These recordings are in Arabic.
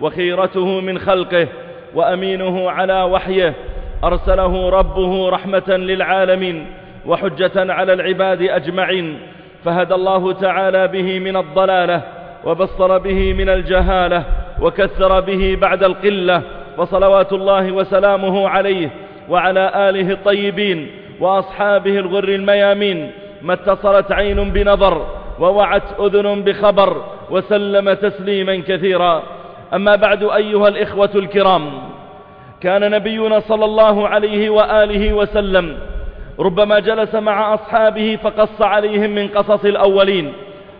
وخيرته من خلقه وأمينه على وحيه أرسله ربه رحمة للعالمين وحجة على العباد أجمعين فهدى الله تعالى به من الضلالة وبصر به من الجهالة وكثر به بعد القلة وصلوات الله وسلامه عليه وعلى آله الطيبين وأصحابه الغر الميامين ما اتصلت عين بنظر ووعت أذن بخبر وسلم تسليما كثيرا. أما بعد أيها الإخوة الكرام كان نبينا صلى الله عليه وآله وسلم ربما جلس مع أصحابه فقص عليهم من قصص الأولين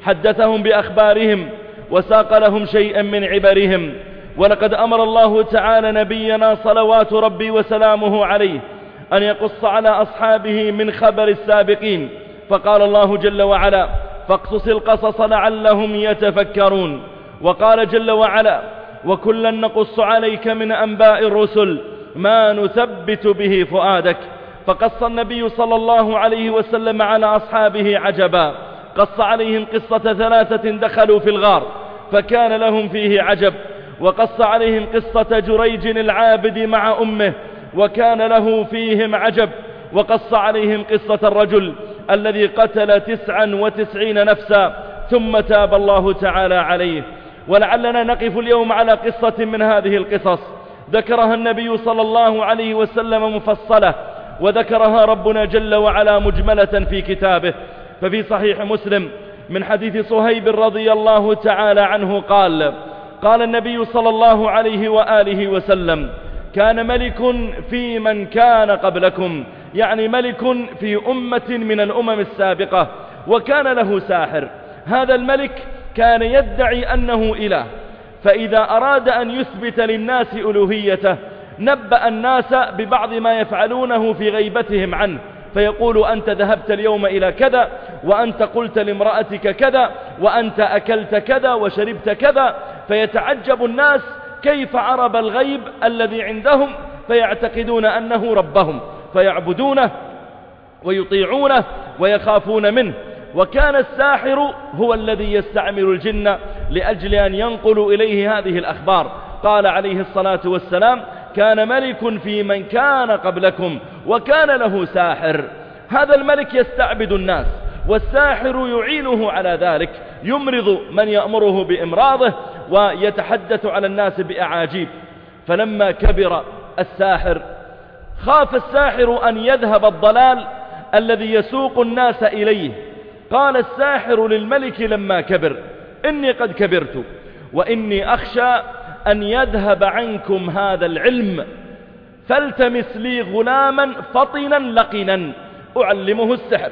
حدثهم بأخبارهم وساق لهم شيئا من عبرهم ولقد أمر الله تعالى نبينا صلوات ربي وسلامه عليه أن يقص على أصحابه من خبر السابقين فقال الله جل وعلا فاقصص القصص لعلهم يتفكرون وقال جل وعلا وكلا نقص عليك من أنباء الرسل ما نثبت به فؤادك. فقص النبي صلى الله عليه وسلم على أصحابه عجبا. قص عليهم قصة ثلاثة دخلوا في الغار فكان لهم فيه عجب. وقص عليهم قصة جريج العابد مع أمه وكان له فيهم عجب. وقص عليهم قصة الرجل الذي قتل تسعا وتسعين نفسا ثم تاب الله تعالى عليه. ولعلنا نقف اليوم على قصة من هذه القصص. ذكرها النبي صلى الله عليه وسلم مفصلة وذكرها ربنا جل وعلا مجملة في كتابه. ففي صحيح مسلم من حديث صهيب رضي الله تعالى عنه قال قال النبي صلى الله عليه وآله وسلم كان ملك في من كان قبلكم يعني ملك في أمة من الأمم السابقة وكان له ساحر. هذا الملك كان يدعي أنه إله. فإذا أراد أن يثبت للناس ألوهيته نبأ الناس ببعض ما يفعلونه في غيبتهم عنه. فيقول أنت ذهبت اليوم إلى كذا وأنت قلت لامرأتك كذا وأنت أكلت كذا وشربت كذا. فيتعجب الناس كيف عرب الغيب الذي عندهم فيعتقدون أنه ربهم. فيعبدونه ويطيعونه ويخافون منه. وكان الساحر هو الذي يستعمل الجن لأجل أن ينقلوا إليه هذه الأخبار. قال عليه الصلاة والسلام كان ملك في من كان قبلكم وكان له ساحر. هذا الملك يستعبد الناس والساحر يعينه على ذلك يمرض من يأمره بإمراضه ويتحدث على الناس بأعاجيب. فلما كبر الساحر خاف الساحر أن يذهب الضلال الذي يسوق الناس إليه قال الساحر للملك لما كبر إني قد كبرت وإني أخشى أن يذهب عنكم هذا العلم فالتمس لي غلاما فطنا لقنا أعلمه السحر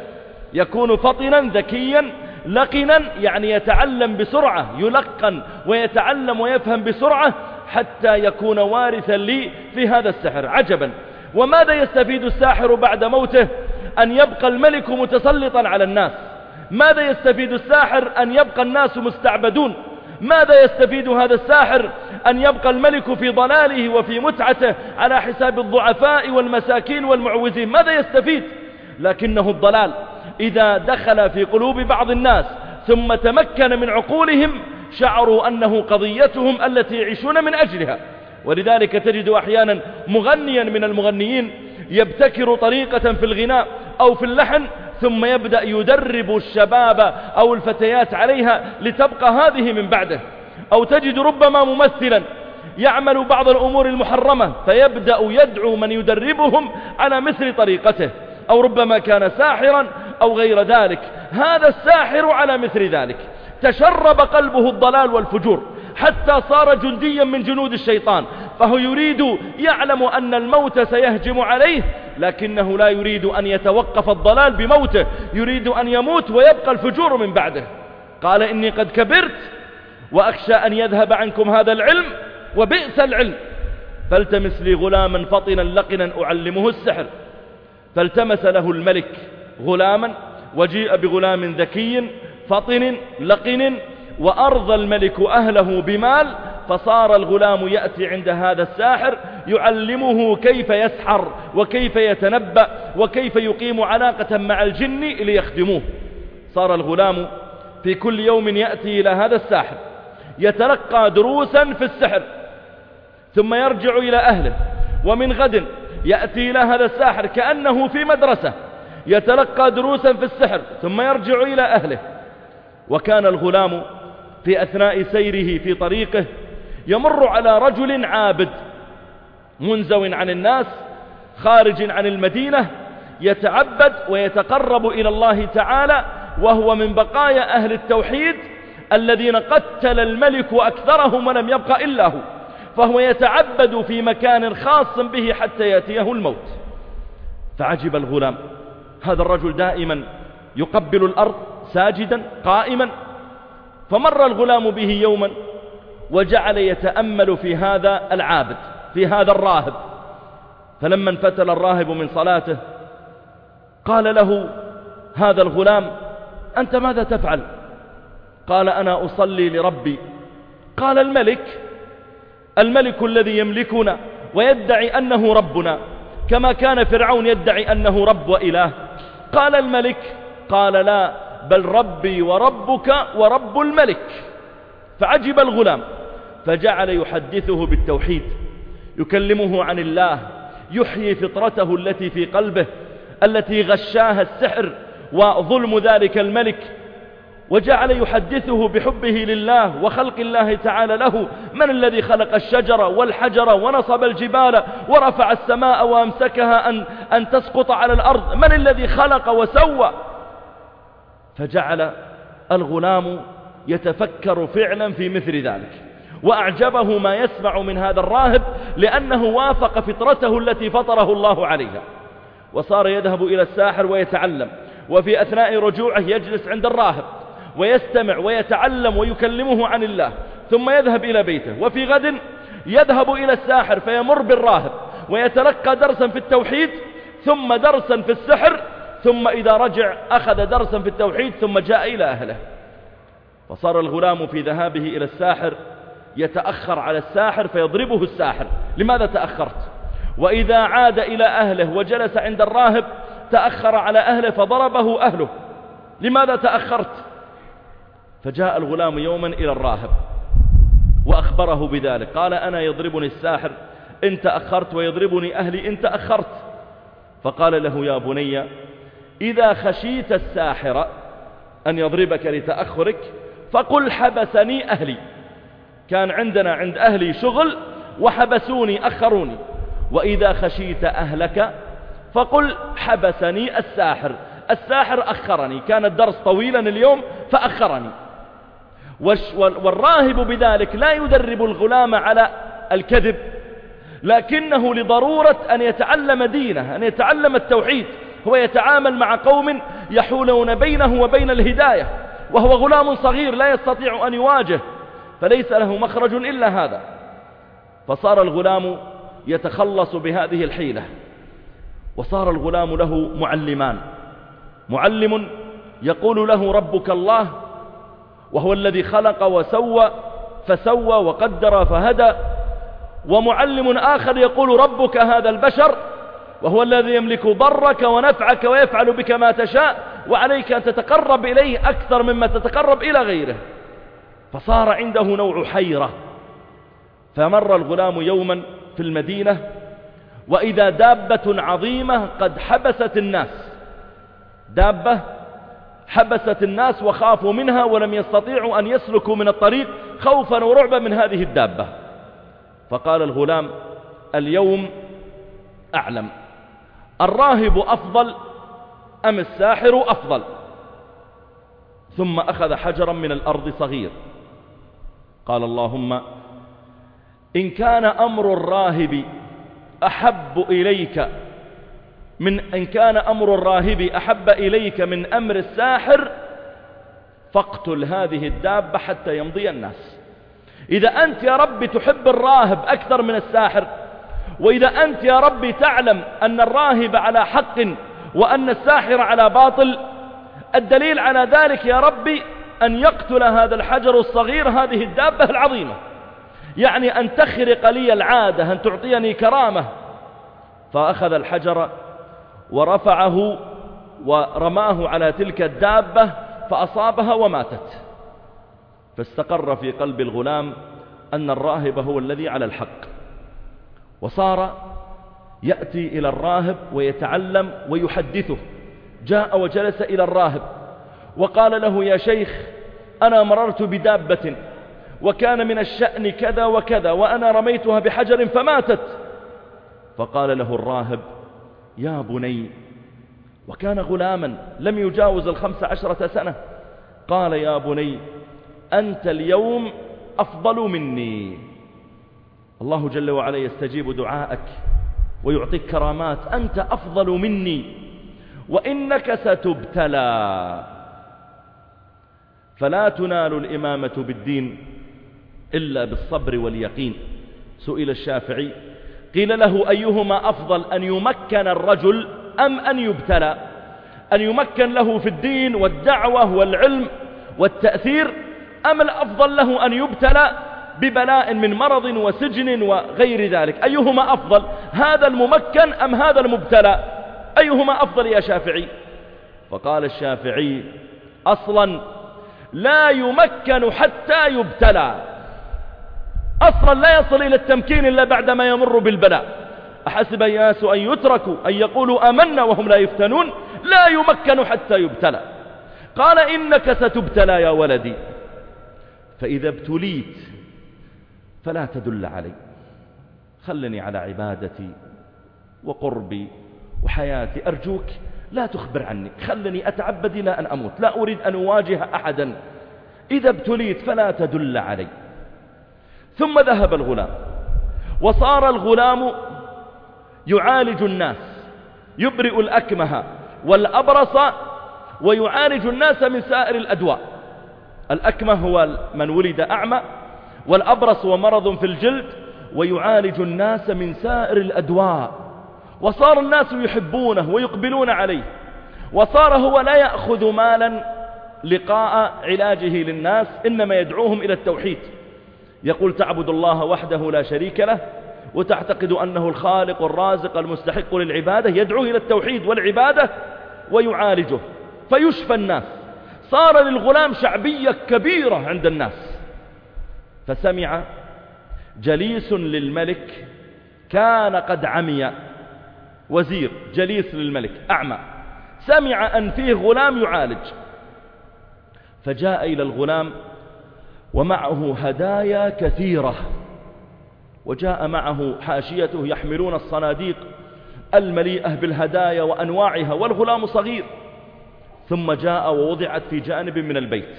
يكون فطنا ذكيا لقنا يعني يتعلم بسرعة يلقن ويتعلم ويفهم بسرعة حتى يكون وارثا لي في هذا السحر. عجبا. وماذا يستفيد الساحر بعد موته؟ أن يبقى الملك متسلطا على الناس. ماذا يستفيد الساحر أن يبقى الناس مستعبدون؟ ماذا يستفيد هذا الساحر أن يبقى الملك في ضلاله وفي متعته على حساب الضعفاء والمساكين والمعوزين؟ ماذا يستفيد؟ لكنه الضلال. إذا دخل في قلوب بعض الناس ثم تمكن من عقولهم شعروا أنه قضيتهم التي يعيشون من أجلها. ولذلك تجد أحيانا مغنيا من المغنيين يبتكر طريقة في الغناء أو في اللحن ثم يبدأ يدرب الشباب أو الفتيات عليها لتبقى هذه من بعده. أو تجد ربما ممثلا يعمل بعض الأمور المحرمة فيبدأ يدعو من يدربهم على مثل طريقته. أو ربما كان ساحرا أو غير ذلك. هذا الساحر على مثل ذلك. تشرب قلبه الضلال والفجور حتى صار جنديا من جنود الشيطان. فهو يريد يعلم أن الموت سيهجم عليه لكنه لا يريد أن يتوقف الضلال بموته يريد أن يموت ويبقى الفجور من بعده. قال إني قد كبرت وأخشى أن يذهب عنكم هذا العلم وبئس العلم. فالتمس لي غلاما فطنا لقنا أعلمه السحر. فالتمس له الملك غلاما وجيء بغلام ذكي فطن لقن وأرضى الملك أهله بمال فصار الغلام يأتي عند هذا الساحر يعلمه كيف يسحر وكيف يتنبأ وكيف يقيم علاقة مع الجن ليخدموه. صار الغلام في كل يوم يأتي إلى هذا الساحر يتلقى دروسا في السحر ثم يرجع إلى أهله ومن غد يأتي إلى هذا الساحر كأنه في مدرسة يتلقى دروسا في السحر ثم يرجع إلى أهله. وكان الغلام في أثناء سيره في طريقه يمر على رجل عابد منزو عن الناس خارج عن المدينة يتعبد ويتقرب إلى الله تعالى وهو من بقايا أهل التوحيد الذين قتل الملك أكثرهم ولم يبق إلا هو فهو يتعبد في مكان خاص به حتى يأتيه الموت. فعجب الغلام هذا الرجل دائما يقبل الأرض ساجدا قائما فمر الغلام به يوما وجعل يتأمل في هذا العابد في هذا الراهب. فلما انفتل الراهب من صلاته قال له هذا الغلام أنت ماذا تفعل؟ قال أنا أصلي لربي. قال الملك الملك الذي يملكنا ويدعي أنه ربنا كما كان فرعون يدعي أنه رب وإله. قال الملك قال لا بل ربي وربك ورب الملك. فعجب الغلام. فجعل يحدثه بالتوحيد يكلمه عن الله يحيي فطرته التي في قلبه التي غشاها السحر وظلم ذلك الملك وجعل يحدثه بحبه لله وخلق الله تعالى له من الذي خلق الشجر والحجر ونصب الجبال ورفع السماء وأمسكها أن, أن تسقط على الأرض؟ من الذي خلق وسوى؟ فجعل الغلام يتفكر فعلا في مثل ذلك. وأعجبه ما يسمع من هذا الراهب لأنه وافق فطرته التي فطره الله عليها. وصار يذهب إلى الساحر ويتعلم وفي أثناء رجوعه يجلس عند الراهب ويستمع ويتعلم ويكلمه عن الله ثم يذهب إلى بيته. وفي غد يذهب إلى الساحر فيمر بالراهب ويتلقى درسا في التوحيد ثم درسا في السحر ثم إذا رجع أخذ درسا في التوحيد ثم جاء إلى أهله. فصار الغلام في ذهابه إلى الساحر يتأخر على الساحر فيضربه الساحر. لماذا تأخرت؟ وإذا عاد إلى أهله وجلس عند الراهب تأخر على أهله فضربه أهله. لماذا تأخرت؟ فجاء الغلام يوما إلى الراهب وأخبره بذلك. قال أنا يضربني الساحر إن تأخرت ويضربني أهلي إن تأخرت. فقال له يا بني إذا خشيت الساحر أن يضربك لتأخرك فقل حبسني أهلي. كان عندنا عند أهلي شغل وحبسوني أخروني. وإذا خشيت أهلك فقل حبسني الساحر. الساحر أخرني. كان الدرس طويلا اليوم فأخرني. والراهب بذلك لا يدرب الغلام على الكذب لكنه لضرورة أن يتعلم دينه أن يتعلم التوحيد. هو يتعامل مع قوم يحولون بينه وبين الهداية وهو غلام صغير لا يستطيع أن يواجه فليس له مخرج إلا هذا. فصار الغلام يتخلص بهذه الحيلة. وصار الغلام له معلمان. معلم يقول له ربك الله وهو الذي خلق وسوى فسوى وقدر فهدى. ومعلم آخر يقول ربك هذا البشر وهو الذي يملك ضرك ونفعك ويفعل بك ما تشاء وعليك أن تتقرب إليه أكثر مما تتقرب إلى غيره. فصار عنده نوع حيرة. فمر الغلام يوما في المدينة وإذا دابة عظيمة قد حبست الناس. دابة حبست الناس وخافوا منها ولم يستطيعوا أن يسلكوا من الطريق خوفا ورعبا من هذه الدابة. فقال الغلام اليوم أعلم. الراهب أفضل أم الساحر أفضل؟ ثم أخذ حجرا من الأرض صغير. قال اللهم إن كان أمر الراهب أحب إليك من إن كان أمر الراهب أحب إليك من أمر الساحر فاقتل هذه الدابة حتى يمضي الناس. إذا أنت يا رب تحب الراهب أكثر من الساحر وإذا أنت يا ربي تعلم أن الراهب على حق وأن الساحر على باطل الدليل على ذلك يا ربي أن يقتل هذا الحجر الصغير هذه الدابة العظيمة. يعني أن تخرق لي العادة أن تعطيني كرامة. فأخذ الحجر ورفعه ورماه على تلك الدابة فأصابها وماتت. فاستقر في قلب الغلام أن الراهب هو الذي على الحق. وصار يأتي إلى الراهب ويتعلم ويحدثه. جاء وجلس إلى الراهب. وقال له يا شيخ أنا مررت بدابة وكان من الشأن كذا وكذا وأنا رميتها بحجر فماتت. فقال له الراهب يا بني وكان غلاما لم يجاوز الخمس عشرة سنة. قال يا بني أنت اليوم أفضل مني. الله جل وعلا يستجيب دعاءك ويعطيك كرامات. أنت أفضل مني وإنك ستبتلى. فلا تنال الإمامة بالدين إلا بالصبر واليقين. سئل الشافعي قيل له أيهما أفضل أن يمكن الرجل أم أن يبتلى؟ أن يمكن له في الدين والدعوة والعلم والتأثير أم الأفضل له أن يبتلى ببلاء من مرض وسجن وغير ذلك؟ أيهما أفضل هذا الممكن أم هذا المبتلى؟ أيهما أفضل يا شافعي؟ فقال الشافعي أصلا لا يمكن حتى يبتلى. أصلا لا يصل إلى التمكين إلا بعدما يمر بالبلاء. أحسب الناس أن يتركوا أن يقولوا آمنا وهم لا يفتنون. لا يمكن حتى يبتلى. قال إنك ستبتلى يا ولدي. فإذا ابتليت فلا تدل علي. خلني على عبادتي وقربي وحياتي. أرجوك لا تخبر عني. خلني أتعبد إلى أن أموت. لا أريد أن أواجه أحدا. إذا ابتليت فلا تدل علي. ثم ذهب الغلام. وصار الغلام يعالج الناس. يبرئ الأكمه والأبرص ويعالج الناس من سائر الأدواء. الأكمه هو من ولد أعمى والأبرص هو مرض في الجلد ويعالج الناس من سائر الأدواء. وصار الناس يحبونه ويقبلون عليه. وصار هو لا يأخذ مالا لقاء علاجه للناس إنما يدعوهم إلى التوحيد. يقول تعبد الله وحده لا شريك له وتعتقد أنه الخالق الرازق المستحق للعبادة يدعوه إلى التوحيد والعبادة ويعالجه. فيشفى الناس. صار للغلام شعبية كبيرة عند الناس. فسمع جليس للملك كان قد عمي. وزير جليس للملك أعمى. سمع أن فيه غلام يعالج. فجاء إلى الغلام ومعه هدايا كثيرة. وجاء معه حاشيته يحملون الصناديق المليئة بالهدايا وأنواعها والغلام صغير. ثم جاء ووضعت في جانب من البيت.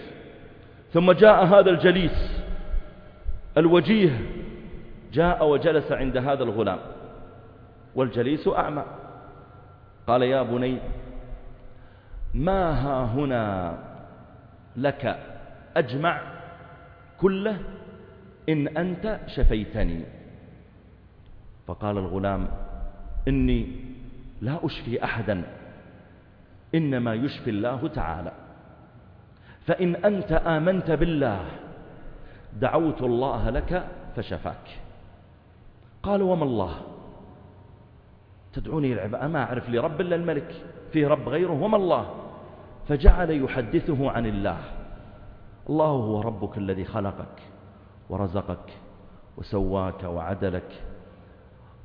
ثم جاء هذا الجليس الوجيه. جاء وجلس عند هذا الغلام. والجليس أعمى. قال يا بني ما ها هنا لك؟ أجمع كله إن أنت شفيتني. فقال الغلام إني لا أشفي أحدا إنما يشفي الله تعالى. فإن أنت آمنت بالله دعوت الله لك فشفاك. قال وما الله؟ تدعوني العباء ما أعرف لي رب إلا الملك فيه رب غيره وما الله. فجعل يحدثه عن الله. الله هو ربك الذي خلقك ورزقك وسواك وعدلك.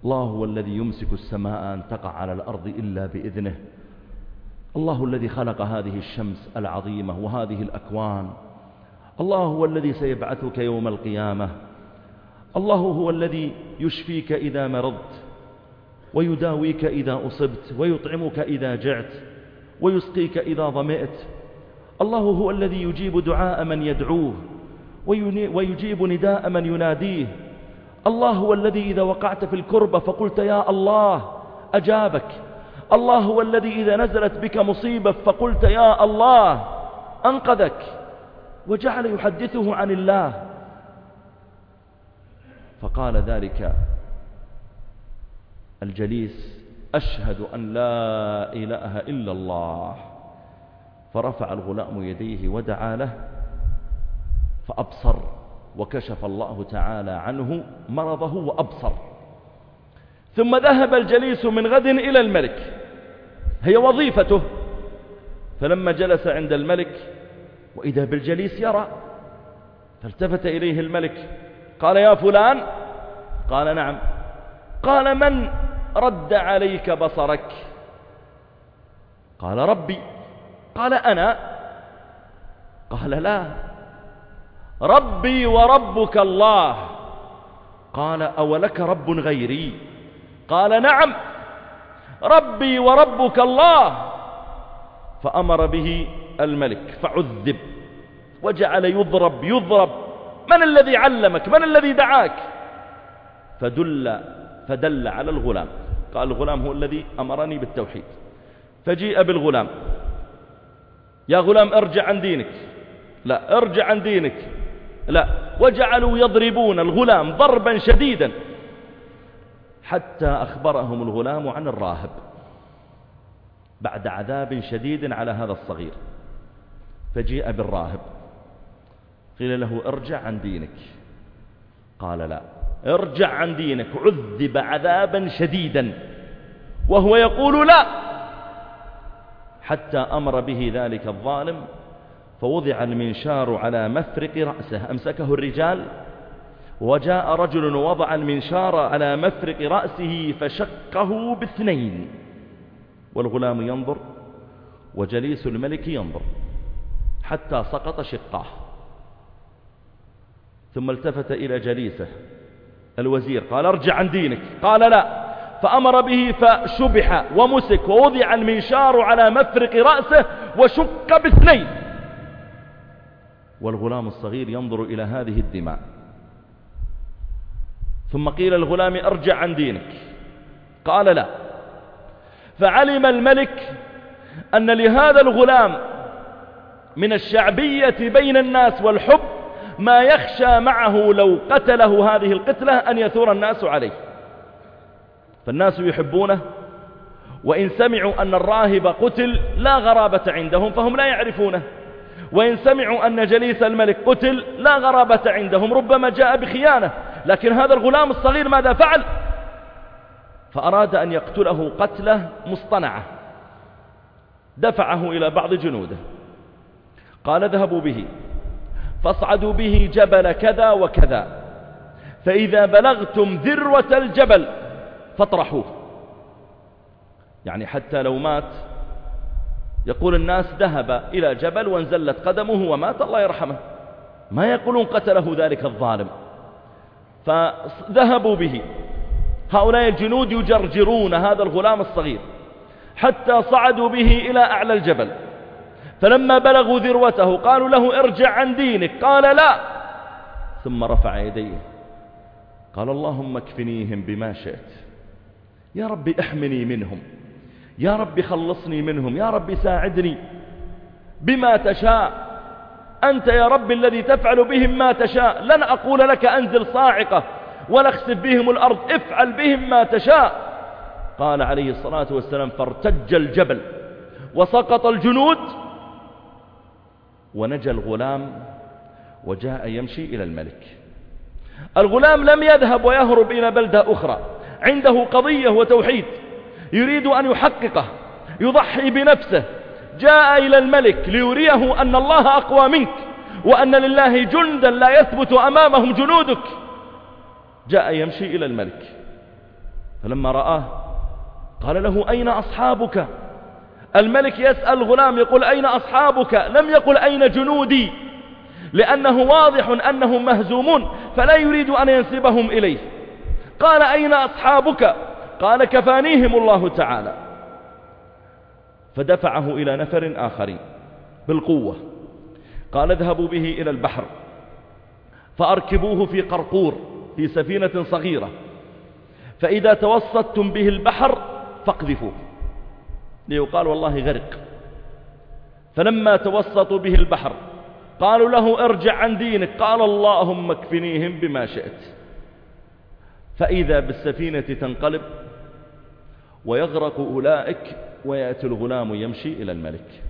الله هو الذي يمسك السماء أن تقع على الأرض إلا بإذنه. الله الذي خلق هذه الشمس العظيمة وهذه الأكوان. الله هو الذي سيبعثك يوم القيامة. الله هو الذي يشفيك إذا مرضت. ويداويك إذا أصبت ويطعمك إذا جعت ويسقيك إذا ظمئت الله هو الذي يجيب دعاء من يدعوه ويجيب نداء من يناديه. الله هو الذي إذا وقعت في الكربة فقلت يا الله أجابك. الله هو الذي إذا نزلت بك مصيبة فقلت يا الله أنقذك. وجعل يحدثه عن الله. فقال ذلك الجليس أشهد أن لا إله إلا الله. فرفع الغلام يديه ودعا له فأبصر وكشف الله تعالى عنه مرضه وأبصر. ثم ذهب الجليس من غد إلى الملك هي وظيفته. فلما جلس عند الملك وإذا بالجليس يرى فالتفت إليه الملك قال يا فلان؟ قال نعم. قال من؟ رد عليك بصرك. قال ربي. قال أنا. قال لا. ربي وربك الله. قال أولك رب غيري. قال نعم. ربي وربك الله. فأمر به الملك. فعذب. وجعل يضرب يضرب. من الذي علمك؟ من الذي دعاك؟ فدل فدل على الغلام. قال الغلام هو الذي أمرني بالتوحيد. فجيء بالغلام. يا غلام ارجع عن دينك. لا ارجع عن دينك. لا وجعلوا يضربون الغلام ضربا شديدا. حتى أخبرهم الغلام عن الراهب. بعد عذاب شديد على هذا الصغير. فجيء بالراهب. قيل له ارجع عن دينك. قال لا. ارجع عن دينك. عذب عذابا شديدا. وهو يقول لا. حتى أمر به ذلك الظالم فوضع المنشار على مفرق رأسه. أمسكه الرجال. وجاء رجل ووضع المنشار على مفرق رأسه فشقه باثنين. والغلام ينظر وجليس الملك ينظر حتى سقط شقاه. ثم التفت إلى جليسه. الوزير. قال ارجع عن دينك. قال لا. فأمر به فشبح ومسك ووضع المنشار على مفرق رأسه وشق باثنين. والغلام الصغير ينظر إلى هذه الدماء. ثم قيل الغلام ارجع عن دينك. قال لا. فعلم الملك أن لهذا الغلام من الشعبية بين الناس والحب ما يخشى معه لو قتله هذه القتلة أن يثور الناس عليه. فالناس يحبونه وإن سمعوا أن الراهب قتل لا غرابة عندهم فهم لا يعرفونه. وإن سمعوا أن جليس الملك قتل لا غرابة عندهم ربما جاء بخيانة. لكن هذا الغلام الصغير ماذا فعل؟ فأراد أن يقتله قتلة مصطنعة. دفعه إلى بعض جنوده. قال اذهبوا به. فاصعدوا به جبل كذا وكذا. فإذا بلغتم ذروة الجبل فاطرحوه. يعني حتى لو مات يقول الناس ذهب إلى جبل وانزلت قدمه ومات الله يرحمه. ما يقولون قتله ذلك الظالم. فذهبوا به. هؤلاء الجنود يجرجرون هذا الغلام الصغير. حتى صعدوا به إلى أعلى الجبل. فلما بلغوا ذروته قالوا له ارجع عن دينك. قال لا. ثم رفع يديه. قال اللهم اكفنيهم بما شئت. يا رب احمني منهم. يا رب خلصني منهم. يا رب ساعدني بما تشاء. أنت يا رب الذي تفعل بهم ما تشاء. لن أقول لك أنزل صاعقة ولا اخسف بهم الأرض. افعل بهم ما تشاء. قال عليه الصلاة والسلام فارتج الجبل وسقط الجنود ونجى الغلام وجاء يمشي إلى الملك. الغلام لم يذهب ويهرب إلى بلدة أخرى. عنده قضية وتوحيد يريد أن يحققه يضحي بنفسه. جاء إلى الملك ليريه أن الله أقوى منك وأن لله جندا لا يثبت أمامهم جنودك. جاء يمشي إلى الملك. فلما رآه قال له أين أصحابك؟ الملك يسأل الغلام يقول أين أصحابك؟ لم يقل أين جنودي. لأنه واضح أنهم مهزومون فلا يريد أن ينسبهم إليه. قال أين أصحابك؟ قال كفانيهم الله تعالى. فدفعه إلى نفر آخرين بالقوة. قال اذهبوا به إلى البحر. فأركبوه في قرقور في سفينة صغيرة. فإذا توسطتم به البحر فاقذفوه. ليقال والله غرق. فلما توسطوا به البحر قالوا له ارجع عن دينك. قال اللهم اكفنيهم بما شئت. فإذا بالسفينة تنقلب ويغرق أولئك ويأتي الغلام يمشي إلى الملك.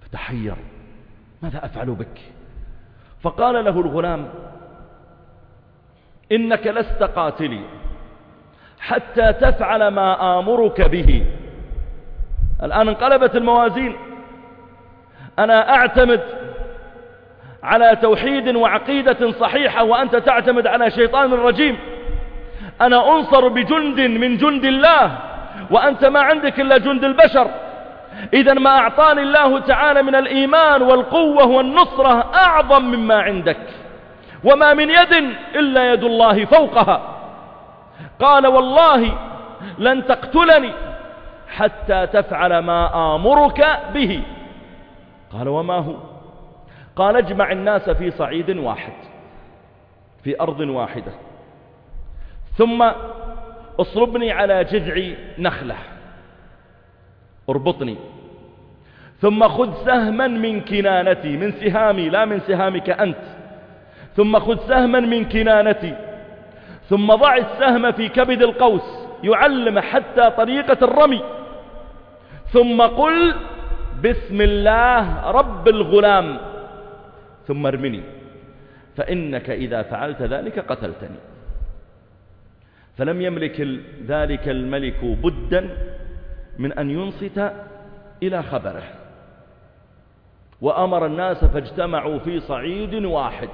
فتحير. ماذا أفعل بك؟ فقال له الغلام إنك لست قاتلي حتى تفعل ما آمرك به. الآن انقلبت الموازين. أنا أعتمد على توحيد وعقيدة صحيحة وأنت تعتمد على شيطان رجيم. أنا أنصر بجند من جند الله وأنت ما عندك إلا جند البشر. إذا ما أعطاني الله تعالى من الإيمان والقوة والنصرة أعظم مما عندك وما من يد إلا يد الله فوقها. قال والله لن تقتلني حتى تفعل ما آمرك به. قال وما هو؟ قال اجمع الناس في صعيد واحد في أرض واحدة. ثم اصربني على جذع نخلة اربطني. ثم خذ سهما من كنانتي من سهامي لا من سهامك أنت. ثم خذ سهما من كنانتي. ثم ضع السهم في كبد القوس يعلم حتى طريقة الرمي. ثم قل بسم الله رب الغلام. ثم ارمني. فإنك إذا فعلت ذلك قتلتني. فلم يملك ذلك الملك بدا من أن ينصت إلى خبره. وأمر الناس فاجتمعوا في صعيد واحد.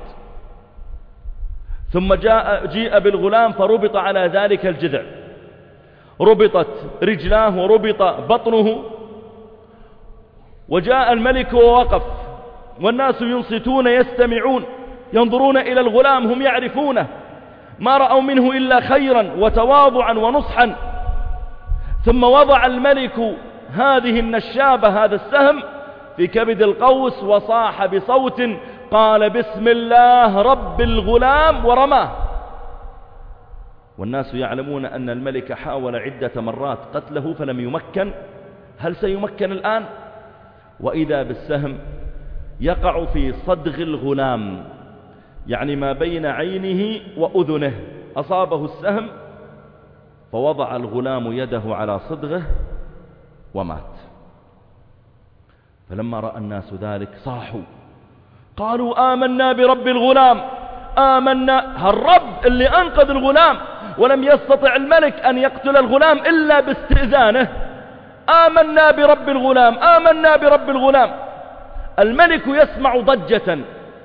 ثم جاء جيء بالغلام فربط على ذلك الجذع. ربطت رجلاه وربط بطنه. وجاء الملك ووقف. والناس ينصتون يستمعون ينظرون إلى الغلام هم يعرفونه. ما رأوا منه إلا خيرا وتواضعا ونصحا. ثم وضع الملك هذه النشابة هذا السهم في كبد القوس وصاح بصوت قال بسم الله رب الغلام ورماه. والناس يعلمون أن الملك حاول عدة مرات قتله فلم يمكن. هل سيمكن الآن؟ وإذا بالسهم يقع في صدغ الغلام يعني ما بين عينه وأذنه. أصابه السهم فوضع الغلام يده على صدغه ومات. فلما رأى الناس ذلك صاحوا. قالوا آمنا برب الغلام آمنا. هالرب اللي أنقذ الغلام. ولم يستطع الملك أن يقتل الغلام إلا باستئذانه. آمنا برب الغلام آمنا برب الغلام. الملك يسمع ضجة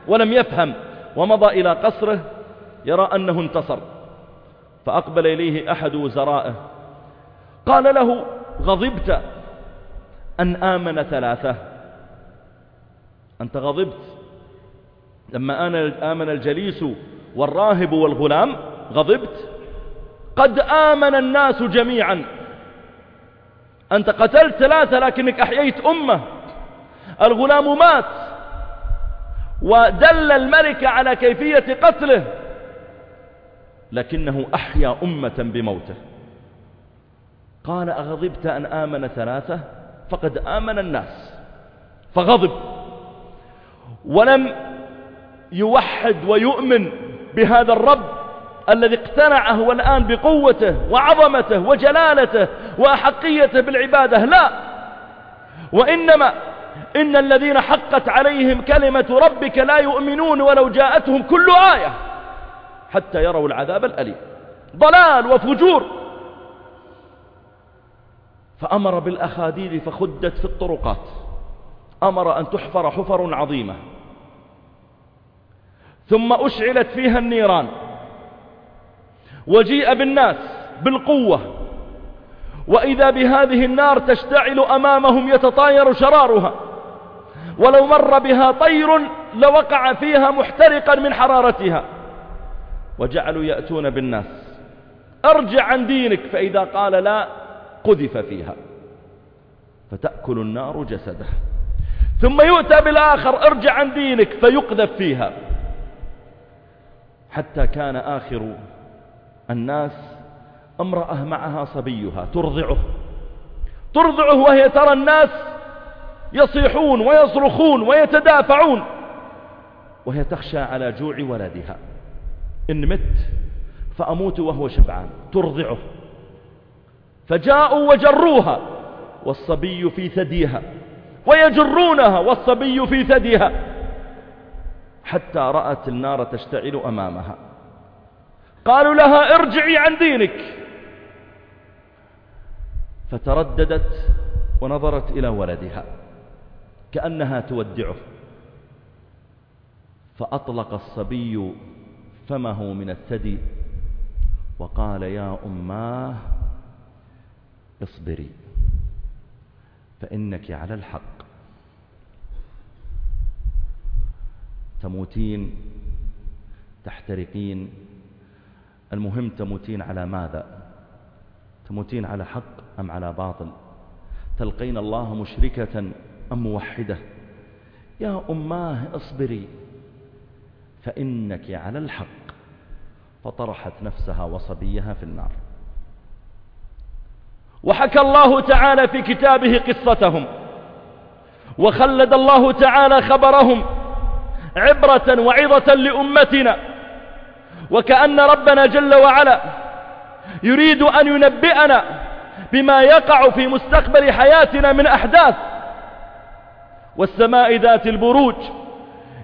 ولم يفهم ومضى إلى قصره يرى أنه انتصر فأقبل إليه أحد وزرائه قال له غضبت أن آمن ثلاثة. أنت غضبت. لما آمن الجليس والراهب والغلام غضبت. قد آمن الناس جميعا. أنت قتلت ثلاثة لكنك أحييت أمة. الغلام مات. ودل الملك على كيفية قتله. لكنه أحيا أمة بموته. قال أغضبت أن آمن ثلاثة؟ فقد آمن الناس. فغضب. ولم يوحد ويؤمن بهذا الرب. الذي اقتنعه والآن بقوته وعظمته وجلالته وأحقيته بالعبادة لا. وإنما إن الذين حقت عليهم كلمة ربك لا يؤمنون ولو جاءتهم كل آية حتى يروا العذاب الأليم. ضلال وفجور. فأمر بالأخاديد فخدت في الطرقات. أمر أن تحفر حفر عظيمة. ثم أشعلت فيها النيران. وجيء بالناس بالقوة. وإذا بهذه النار تشتعل أمامهم يتطاير شرارها. ولو مر بها طير لوقع فيها محترقا من حرارتها. وجعلوا يأتون بالناس. أرجع عن دينك. فإذا قال لا قذف فيها. فتأكل النار جسده. ثم يؤتى بالآخر أرجع عن دينك. فيقذف فيها. حتى كان آخر الناس امرأة معها صبيها ترضعه. ترضعه وهي ترى الناس يصيحون ويصرخون ويتدافعون. وهي تخشى على جوع ولدها. إن مت فأموت وهو شبعان. ترضعه. فجاءوا وجروها والصبي في ثديها. ويجرونها والصبي في ثديها. حتى رأت النار تشتعل أمامها. قالوا لها ارجعي عن دينك. فترددت ونظرت إلى ولدها كأنها تودعه. فأطلق الصبي فمه من الثدي وقال يا أماه اصبري فإنك على الحق. تموتين تحترقين المهم تموتين على ماذا؟ تموتين على حق أم على باطل؟ تلقين الله مشركة أم موحدة؟ يا أماه اصبري فإنك على الحق. فطرحت نفسها وصبيها في النار. وحكى الله تعالى في كتابه قصتهم. وخلد الله تعالى خبرهم عبرة وعظة لأمتنا. وكأن ربنا جل وعلا يريد أن ينبئنا بما يقع في مستقبل حياتنا من أحداث. والسماء ذات البروج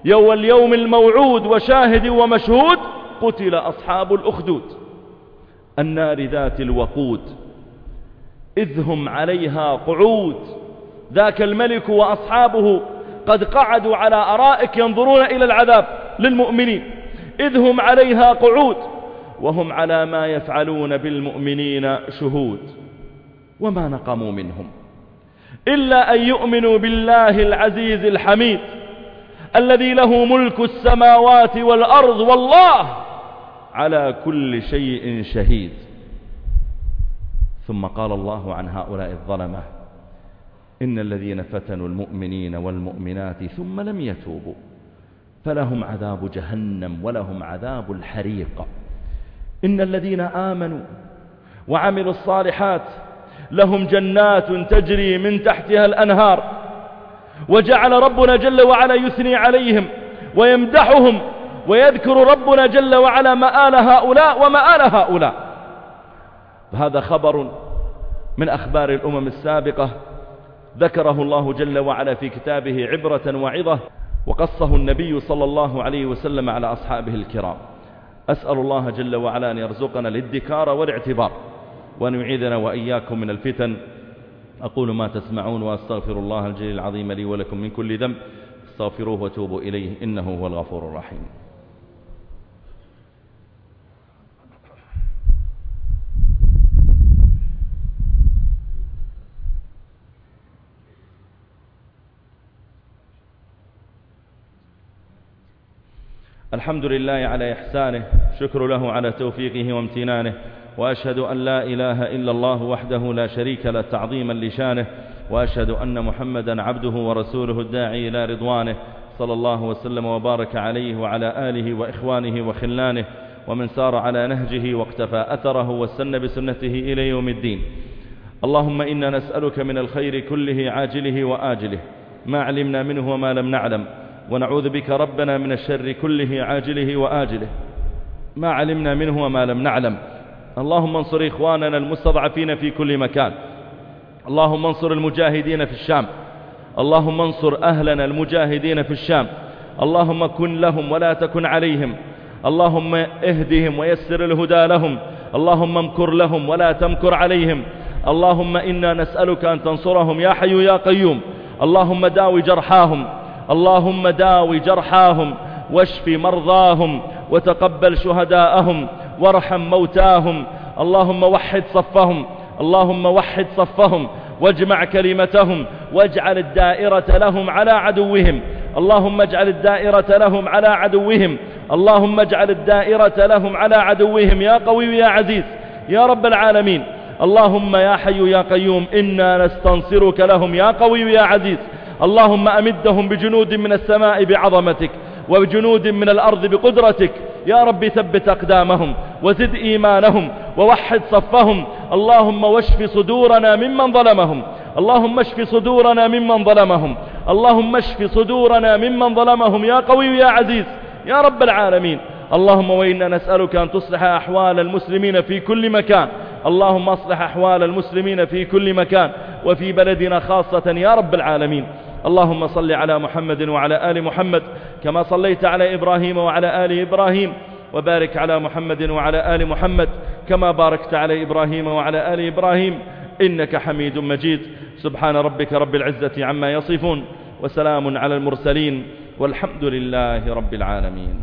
يوم اليوم الموعود وشاهد ومشهود قتل أصحاب الأخدود. النار ذات الوقود إذ هم عليها قعود. ذاك الملك وأصحابه قد قعدوا على أرائك ينظرون إلى العذاب للمؤمنين. إذ هم عليها قعود وهم على ما يفعلون بالمؤمنين شهود. وما نقموا منهم إلا أن يؤمنوا بالله العزيز الحميد الذي له ملك السماوات والأرض والله على كل شيء شهيد. ثم قال الله عن هؤلاء الظلمة إن الذين فتنوا المؤمنين والمؤمنات ثم لم يتوبوا. فلهم عذاب جهنم ولهم عذاب الحريق. إن الذين آمنوا وعملوا الصالحات لهم جنات تجري من تحتها الأنهار وجعل ربنا جل وعلا يثني عليهم ويمدحهم ويذكر ربنا جل وعلا مآل هؤلاء ومآل هؤلاء. هذا خبر من أخبار الأمم السابقة ذكره الله جل وعلا في كتابه عبرة وعظة. وقصه النبي صلى الله عليه وسلم على أصحابه الكرام. أسأل الله جل وعلا أن يرزقنا الادكار والاعتبار وأن يعيذنا وإياكم من الفتن. أقول ما تسمعون وأستغفر الله الجليل العظيم لي ولكم من كل ذنب. استغفروه وتوبوا إليه إنه هو الغفور الرحيم. الحمد لله على إحسانه شكر له على توفيقه وامتنانه وأشهد أن لا إله إلا الله وحده لا شريك له تعظيما لشانه وأشهد أن محمدا عبده ورسوله الداعي إلى رضوانه صلى الله وسلم وبارك عليه وعلى آله وإخوانه وخلانه ومن سار على نهجه واقتفى أثره واستنى بسنته إلى يوم الدين. اللهم إنا نسألك من الخير كله عاجله وآجله ما علمنا منه وما لم نعلم ونعوذ بك ربنا من الشر كله عاجله وآجله. ما علمنا منه وما لم نعلم. اللهم انصر إخواننا المستضعفين في كل مكان. اللهم انصر المجاهدين في الشام. اللهم انصر أهلنا المجاهدين في الشام. اللهم كن لهم ولا تكن عليهم. اللهم اهدهم ويسر الهدى لهم. اللهم امكر لهم ولا تمكر عليهم. اللهم إنا نسألك أن تنصرهم يا حي يا قيوم. اللهم داوي جرحاهم. اللهم داوي جرحاهم واشف مرضاهم وتقبل شهداءهم وارحم موتاهم اللهم وحد صفهم اللهم وحد صفهم واجمع كلمتهم واجعل الدائرة لهم على عدوهم اللهم اجعل الدائرة لهم على عدوهم اللهم اجعل الدائرة لهم على عدوهم يا قوي يا عزيز يا رب العالمين اللهم يا حي يا قيوم إنا نستنصرك لهم يا قوي يا عزيز اللهم أمدهم بجنود من السماء بعظمتك وبجنود من الأرض بقدرتك. يا رب ثبت أقدامهم وزد إيمانهم ووحد صفهم. اللهم واشف صدورنا ممن ظلمهم. اللهم اشف صدورنا ممن ظلمهم. اللهم اشف صدورنا ممن ظلمهم. يا قوي يا عزيز. يا رب العالمين. اللهم وإنا نسألك أن تصلح أحوال المسلمين في كل مكان. اللهم أصلح أحوال المسلمين في كل مكان. وفي بلدنا خاصة يا رب العالمين. اللهم صل على محمد وعلى آل محمد كما صليت على إبراهيم وعلى آل إبراهيم وبارك على محمد وعلى آل محمد كما باركت على إبراهيم وعلى آل إبراهيم إنك حميد مجيد سبحان ربك رب العزة عما يصفون وسلام على المرسلين والحمد لله رب العالمين